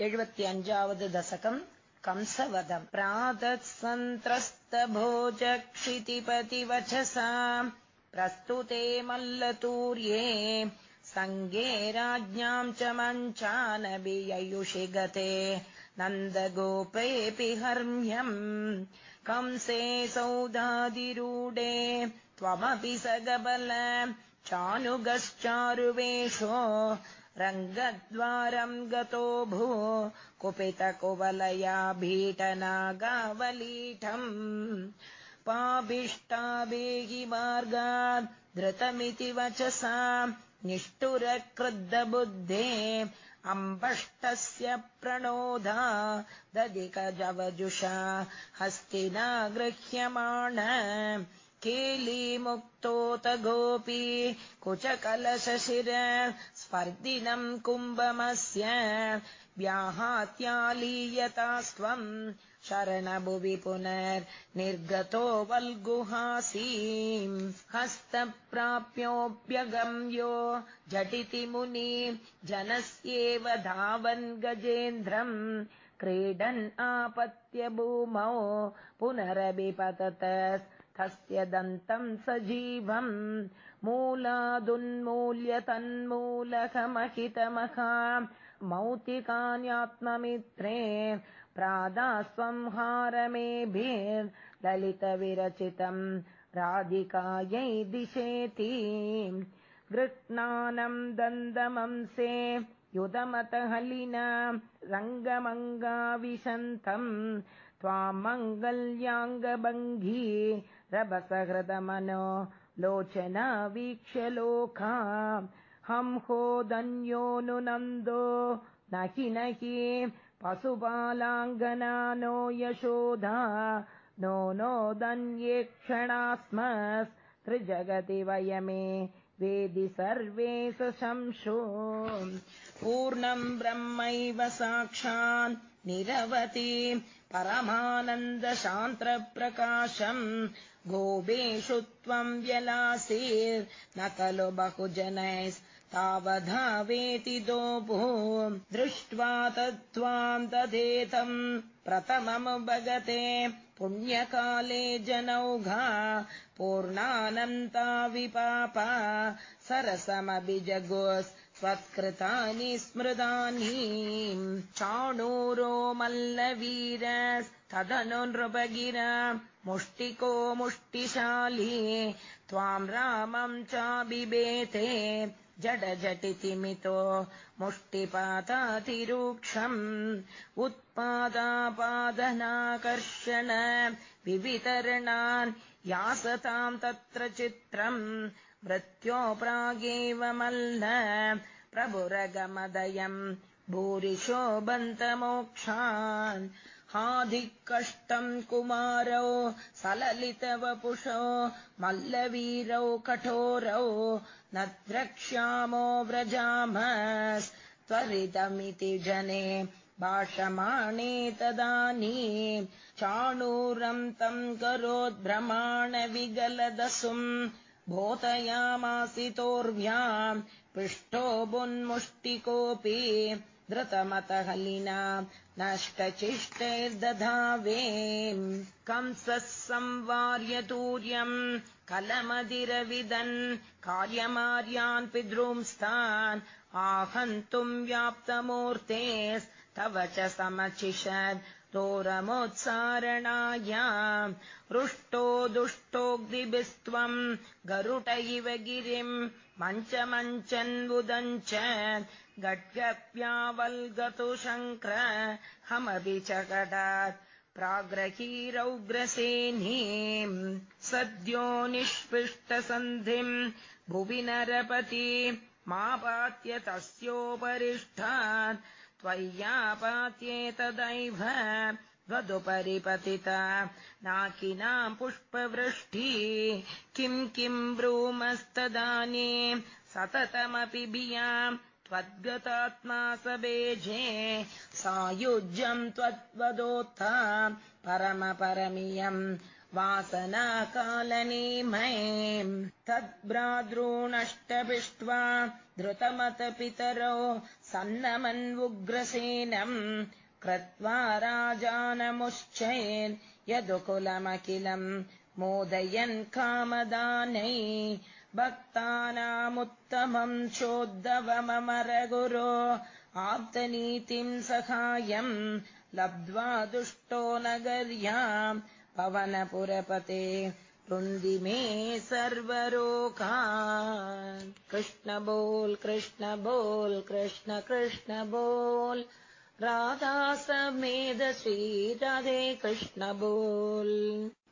एवत्यञ्जावद् दशकम् कंसवदम् क्षितिपतिवचसा प्रस्तुते मल्लतूर्ये सङ्गे राज्ञाम् च मञ्चानबिययुषि गते। नन्दगोपेऽपि हर्म्यम् कंसे सौदादिरूढे त्वमपि स गबल चानुगश्चारुवेषो रङ्गद्वारम् गतो भू कुपितकुवलया भीटनागावलीठम् पाभिष्टाभेहि मार्गात् धृतमिति वचसा निष्ठुरक्रुद्धबुद्धे अम्बष्टस्य प्रणोधा दधिकजवजुषा हस्तिना गृह्यमाण केलीमुक्तोत गोपी कुचकलशशिर स्पर्दिनम् कुम्भमस्य व्याहात्यालीयतास्त्वम् शरणभुवि पुनर्निर्गतो वल्गुहासीम् हस्तप्राप्योऽप्यगम्यो झटिति मुनि जनस्येव धावन् गजेन्द्रम् क्रीडन् आपत्य भूमौ पुनरभिपतत तस्य दन्तम् सजीवम् मूलादुन्मूल्य तन्मूलकमहितमहा मौतिकान्यात्ममित्रे प्रादास्वंहारमेभिर्ललितविरचितम् राधिकायै दिशेति गृह्णानम् दन्दमंसे युधमतहलिना रङ्गमङ्गाविशन्तम् त्वाम् मङ्गल्याङ्गभङ्गी रभसहृदमनो लोचना वीक्ष्य लोका। हंहोदन्योऽनुनन्दो न हि न हि पशुपालाङ्गना नो यशोधा नो नोदन्ये क्षणास्मस्त्रिजगति वयमे वेदि सर्वे शंशो पूर्णम् ब्रह्मैव साक्षान् निरवति। परमानन्दशान्त्रप्रकाशम् गोपेषु त्वम् व्यलासीर्न खलु बहुजनैस्तावधावेति दोभो दृष्ट्वा तत्त्वाम् तदेतम् प्रथममुपगते पुण्यकाले जनौघा पूर्णानन्ता विपापा सरसमभिजगोस् त्वत्कृतानि स्मृतानि। चाणूरो मल्लवीरस्तदनु नृपगिरा मुष्टिको मुष्टिशाली। त्वाम् रामम् चाबिबेते जड झटितिमितो मुष्टिपातातिरूक्षम् उत्पादापादनाकर्षण विवितरणान् यासताम् तत्र चित्रम्। मृत्यो प्रागेव मल्ल प्रभुरगमदयम् भूरिशोबन्तमोक्षान् हाधिकष्टम् कुमारौ सललितवपुषो मल्लवीरौ कठोरौ न द्रक्ष्यामो व्रजामस्त्वरितमिति जने भाषमाणे तदानी चाणूरम् तम् करोद्भ्रमाणविगलदसुम् भोतयामासितोर्व्याम् पृष्ठो बुन्मुष्टिकोऽपि धृतमतहलिना नष्टचिष्टैर्दधावे कंसः संवार्यतूर्यम् कलमदिरविदन् कार्यमार्यान् पितृंस्तान् आहन्तुम् व्याप्तमूर्तेस्तव च समचिषद् दोरमोत्सारणाया रुष्टो दुष्टोऽग्निभिस्त्वम् गरुट इव गिरिम् मञ्चमञ्चन्बुदञ्च गड्गप्यावल्गतु शङ्कर हमपि च कटात् प्राग्रहीरौग्रसेनीम् सद्यो निष्पिष्टसन्धिम् भुवि नरपति मापात्य तस्योपरिष्ठात् त्वय्यापात्येतदैव वदुपरिपतिता। नाकिनाम् पुष्पवृष्टि। किम् किम् ब्रूमस्तदानी। सततमपि भियाम् त्वद्गतात्मा स बेजे। सायुज्यम् त्वद्वदोत्था। परमपरमियम् वासनाकालनेमये तद्भ्रातॄनष्टपिष्ट्वा धृतमतपितरो सन्नमन्वुग्रसेनम् कृत्वा राजानमुश्चयेन् यदुकुलमखिलम् मोदयन् कामदानै भक्तानामुत्तमम् चोद्धवममरगुरो आप्तनीतिम् सहायम् लब्ध्वा दुष्टो नगर्याम् पवनपुरपते वृन्दि मे सर्वरोका कृष्ण बोल् कृष्ण बोल् कृष्ण कृष्ण बोल्। राधा समेध श्रीरधे कृष्ण बोल्